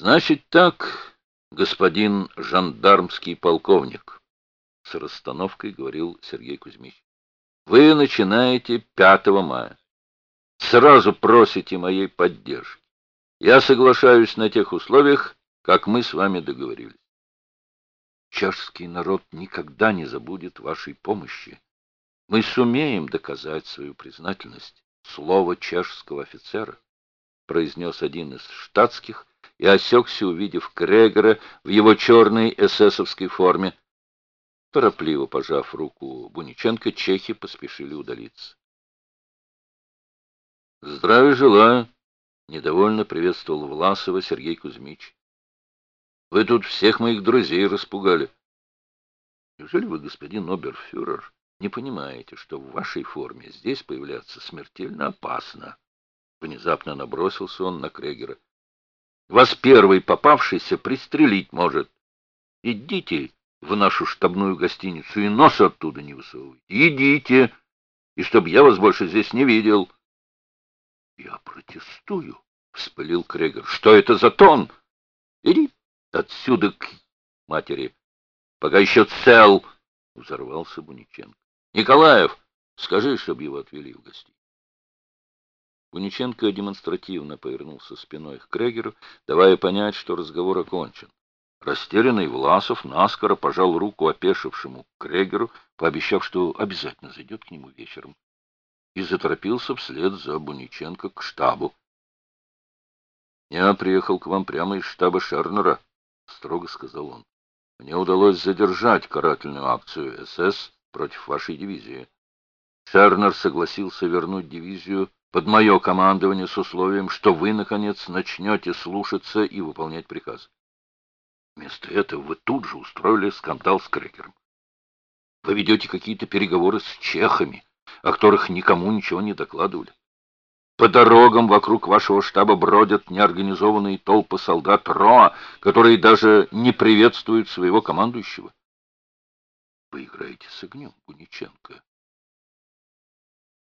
Значит так, господин жандармский полковник, с расстановкой говорил Сергей Кузьмич. Вы начинаете 5 мая. Сразу просите моей поддержки. Я соглашаюсь на тех условиях, как мы с вами договорились. Чешский народ никогда не забудет вашей помощи. Мы сумеем доказать свою признательность. Слово чешского офицера, произнес один из штатских и осекся, увидев Крегера в его черной эсэсовской форме. Торопливо пожав руку Буниченко, чехи поспешили удалиться. «Здравия желаю!» — недовольно приветствовал Власова Сергей Кузьмич. «Вы тут всех моих друзей распугали. Неужели вы, господин оберфюрер, не понимаете, что в вашей форме здесь появляться смертельно опасно?» Внезапно набросился он на Крегера. «Вас первый попавшийся пристрелить может. Идите в нашу штабную гостиницу и нос оттуда не высовывайте. Идите, и чтоб я вас больше здесь не видел». «Я протестую», — вспылил Крегер. «Что это за тон? Иди отсюда к матери, пока еще цел!» — взорвался Буниченко. «Николаев, скажи, чтобы его отвели в гостиницу». Буниченко демонстративно повернулся спиной к Крегеру, давая понять, что разговор окончен. Растерянный Власов наскоро пожал руку опешившему Крегеру, пообещав, что обязательно зайдет к нему вечером и заторопился вслед за Буниченко к штабу. «Я приехал к вам прямо из штаба Шернера», — строго сказал он. «Мне удалось задержать карательную акцию СС против вашей дивизии. Шернер согласился вернуть дивизию под мое командование с условием, что вы, наконец, начнете слушаться и выполнять приказ. Вместо этого вы тут же устроили скандал с Крекером. Вы ведете какие-то переговоры с чехами, о которых никому ничего не докладывали. По дорогам вокруг вашего штаба бродят неорганизованные толпы солдат РОА, которые даже не приветствуют своего командующего. Вы играете с огнем, Буниченко.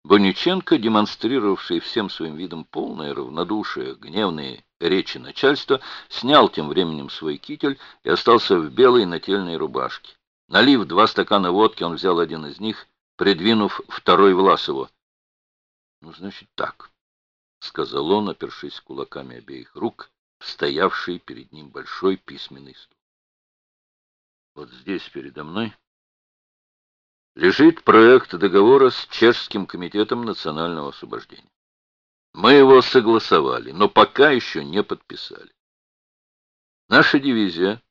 Буниченко, демонстрировавший всем своим видом полное равнодушие, гневные речи начальства, снял тем временем свой китель и остался в белой нательной рубашке. Налив два стакана водки, он взял один из них придвинув второй Власову. — Ну, значит, так, — сказал он, опершись кулаками обеих рук, стоявший перед ним большой письменный стол. Вот здесь передо мной лежит проект договора с Чешским комитетом национального освобождения. Мы его согласовали, но пока еще не подписали. Наша дивизия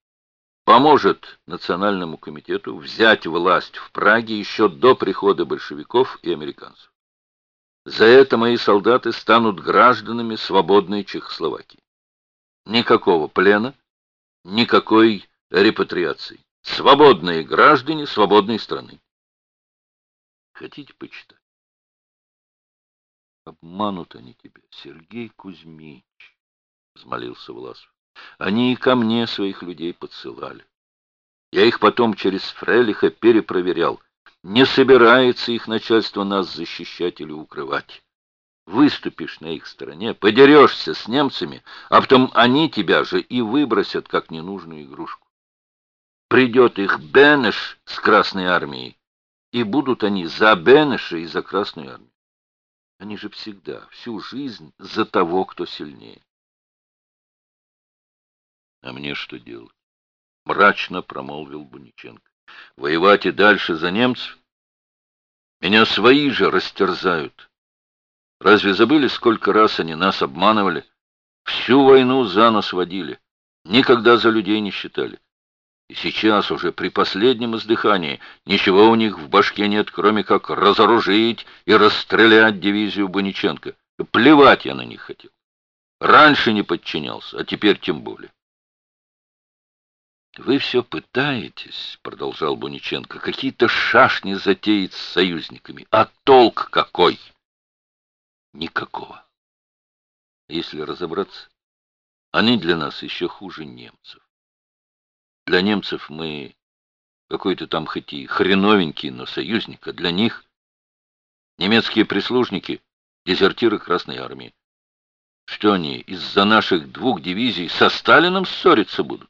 поможет Национальному комитету взять власть в Праге еще до прихода большевиков и американцев. За это мои солдаты станут гражданами свободной Чехословакии. Никакого плена, никакой репатриации. Свободные граждане свободной страны. Хотите почитать? Обманут они тебя, Сергей Кузьмич, взмолился Власов. Они и ко мне своих людей подсылали. Я их потом через Фрелиха перепроверял. Не собирается их начальство нас защищать или укрывать. Выступишь на их стороне, подерешься с немцами, а потом они тебя же и выбросят, как ненужную игрушку. Придет их Бенеш с Красной Армией, и будут они за Бенеша и за Красную Армию. Они же всегда, всю жизнь за того, кто сильнее. А мне что делать? Мрачно промолвил Буниченко. Воевать и дальше за немцев? Меня свои же растерзают. Разве забыли, сколько раз они нас обманывали? Всю войну за нас водили. Никогда за людей не считали. Сейчас уже при последнем издыхании ничего у них в башке нет, кроме как разоружить и расстрелять дивизию Бониченко. Плевать я на них хотел. Раньше не подчинялся, а теперь тем более. «Вы все пытаетесь, — продолжал Буниченко, — какие-то шашни затеять с союзниками. А толк какой?» «Никакого. Если разобраться, они для нас еще хуже немцев. Для немцев мы какой-то там хоть и хреновенький, но союзник, а для них немецкие прислужники — дезертиры Красной Армии. Что они из-за наших двух дивизий со Сталином ссориться будут?